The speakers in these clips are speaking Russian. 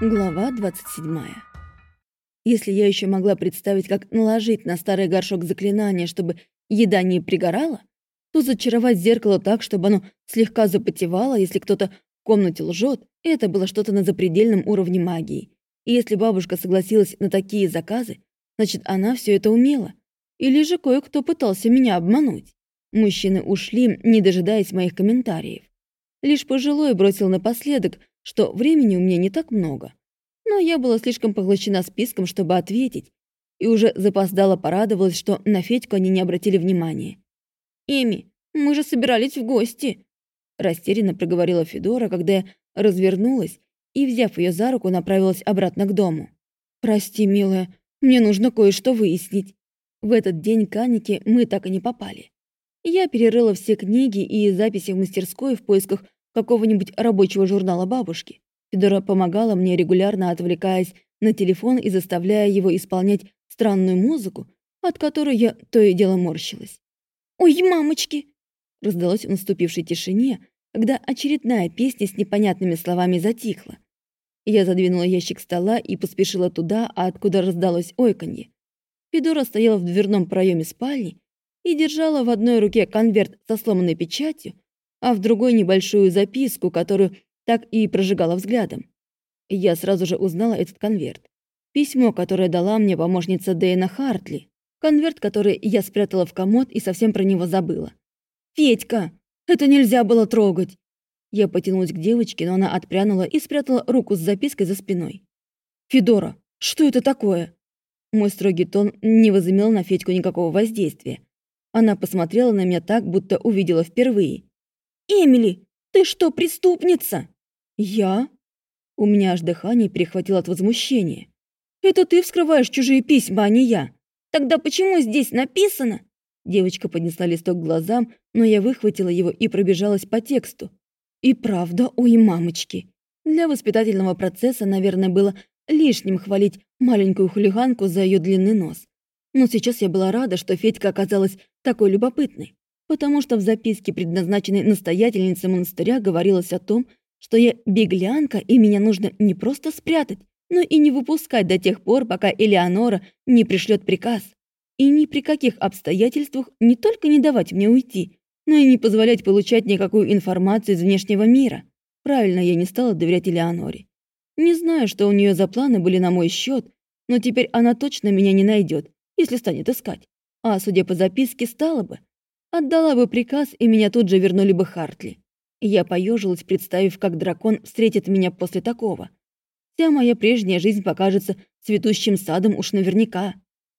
Глава 27. Если я еще могла представить, как наложить на старый горшок заклинание, чтобы еда не пригорала, то зачаровать зеркало так, чтобы оно слегка запотевало, если кто-то в комнате лжет, это было что-то на запредельном уровне магии. И если бабушка согласилась на такие заказы, значит, она все это умела. Или же кое-кто пытался меня обмануть. Мужчины ушли, не дожидаясь моих комментариев. Лишь пожилой бросил напоследок, что времени у меня не так много. Но я была слишком поглощена списком, чтобы ответить, и уже запоздала порадовалась, что на Федьку они не обратили внимания. «Эми, мы же собирались в гости!» Растерянно проговорила Федора, когда я развернулась и, взяв ее за руку, направилась обратно к дому. «Прости, милая, мне нужно кое-что выяснить». В этот день к Анике мы так и не попали. Я перерыла все книги и записи в мастерской в поисках какого-нибудь рабочего журнала бабушки. Федора помогала мне, регулярно отвлекаясь на телефон и заставляя его исполнять странную музыку, от которой я то и дело морщилась. «Ой, мамочки!» раздалось в наступившей тишине, когда очередная песня с непонятными словами затихла. Я задвинула ящик стола и поспешила туда, откуда раздалось ойканье. Федора стояла в дверном проеме спальни и держала в одной руке конверт со сломанной печатью, а в другой небольшую записку, которую так и прожигала взглядом. Я сразу же узнала этот конверт. Письмо, которое дала мне помощница Дэйна Хартли. Конверт, который я спрятала в комод и совсем про него забыла. «Федька, это нельзя было трогать!» Я потянулась к девочке, но она отпрянула и спрятала руку с запиской за спиной. «Федора, что это такое?» Мой строгий тон не возымел на Федьку никакого воздействия. Она посмотрела на меня так, будто увидела впервые. «Эмили, ты что, преступница?» «Я?» У меня аж дыхание перехватило от возмущения. «Это ты вскрываешь чужие письма, а не я. Тогда почему здесь написано?» Девочка поднесла листок к глазам, но я выхватила его и пробежалась по тексту. И правда, ой, мамочки. Для воспитательного процесса, наверное, было лишним хвалить маленькую хулиганку за ее длинный нос. Но сейчас я была рада, что Федька оказалась такой любопытной потому что в записке, предназначенной настоятельнице монастыря, говорилось о том, что я беглянка, и меня нужно не просто спрятать, но и не выпускать до тех пор, пока Элеонора не пришлет приказ. И ни при каких обстоятельствах не только не давать мне уйти, но и не позволять получать никакую информацию из внешнего мира. Правильно, я не стала доверять Элеоноре. Не знаю, что у нее за планы были на мой счет, но теперь она точно меня не найдет, если станет искать. А, судя по записке, стала бы. Отдала бы приказ, и меня тут же вернули бы Хартли. Я поежилась, представив, как дракон встретит меня после такого. Вся моя прежняя жизнь покажется цветущим садом уж наверняка.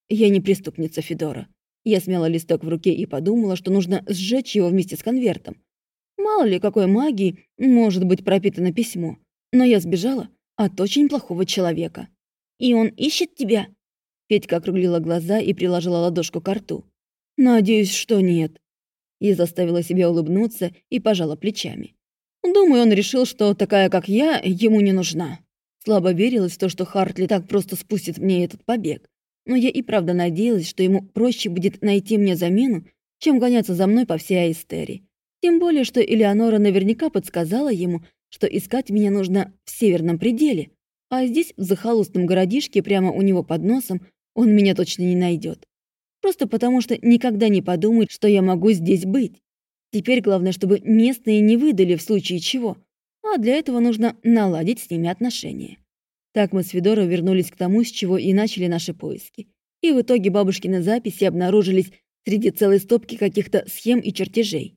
Я не преступница Федора. Я смяла листок в руке и подумала, что нужно сжечь его вместе с конвертом. Мало ли, какой магии может быть пропитано письмо. Но я сбежала от очень плохого человека. «И он ищет тебя?» Петька округлила глаза и приложила ладошку к рту. «Надеюсь, что нет». Я заставила себя улыбнуться и пожала плечами. Думаю, он решил, что такая, как я, ему не нужна. Слабо верилось в то, что Хартли так просто спустит мне этот побег. Но я и правда надеялась, что ему проще будет найти мне замену, чем гоняться за мной по всей Аистерии. Тем более, что Элеонора наверняка подсказала ему, что искать меня нужно в северном пределе, а здесь, в захолустном городишке, прямо у него под носом, он меня точно не найдет. Просто потому, что никогда не подумает, что я могу здесь быть. Теперь главное, чтобы местные не выдали в случае чего. А для этого нужно наладить с ними отношения. Так мы с Федорой вернулись к тому, с чего и начали наши поиски. И в итоге бабушкины записи обнаружились среди целой стопки каких-то схем и чертежей.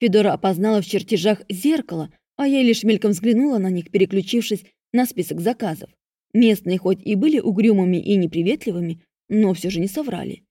Федора опознала в чертежах зеркало, а я лишь мельком взглянула на них, переключившись на список заказов. Местные хоть и были угрюмыми и неприветливыми, но все же не соврали.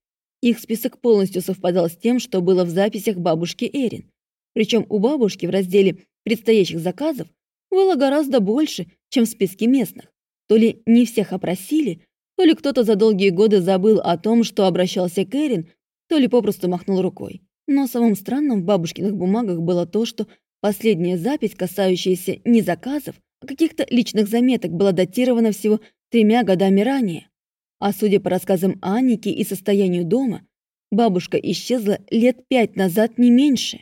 Их список полностью совпадал с тем, что было в записях бабушки Эрин. Причем у бабушки в разделе предстоящих заказов было гораздо больше, чем в списке местных. То ли не всех опросили, то ли кто-то за долгие годы забыл о том, что обращался к Эрин, то ли попросту махнул рукой. Но самым странным в бабушкиных бумагах было то, что последняя запись, касающаяся не заказов, а каких-то личных заметок, была датирована всего тремя годами ранее. А судя по рассказам Анники и состоянию дома, бабушка исчезла лет пять назад не меньше.